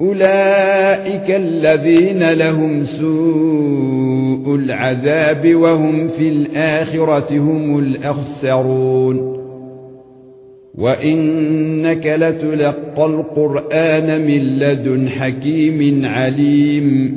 اولئك الذين لهم سوء العذاب وهم في الاخره هم الاخسرون وانك لتلقى القران من لدن حكيم عليم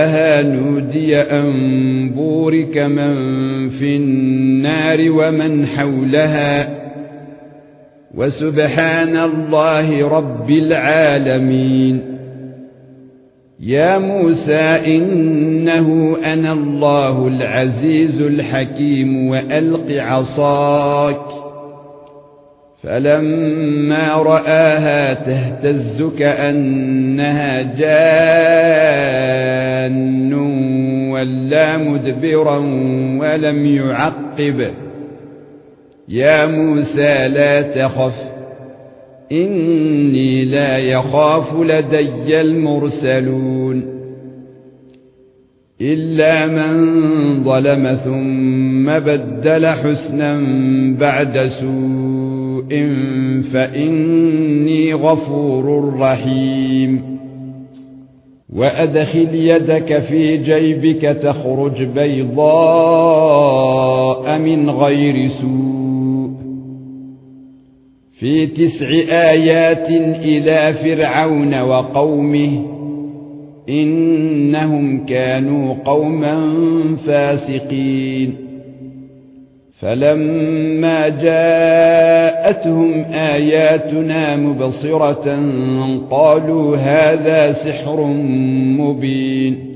جاءها نودي أن بورك من في النار ومن حولها. وسبحان الله رب العالمين. يا موسى إنه أنا الله العزيز الحكيم وألق عصاك. فلما رآها تهتز كأنها جان ولا مدبرا ولم يعقب. يا موسى لا تخف إني لا يخاف لدي المرسلون. إلا من ظلم ثم بدل حسنا بعد سوء فإني غفور رحيم. وأدخل يدك في جيبك تخرج بيضاء من غير سوء. في تسع آيات إلى فرعون وقومه إنهم كانوا قوما فاسقين. فلما جاءتهم آياتنا مبصرة قالوا هذا سحر مبين.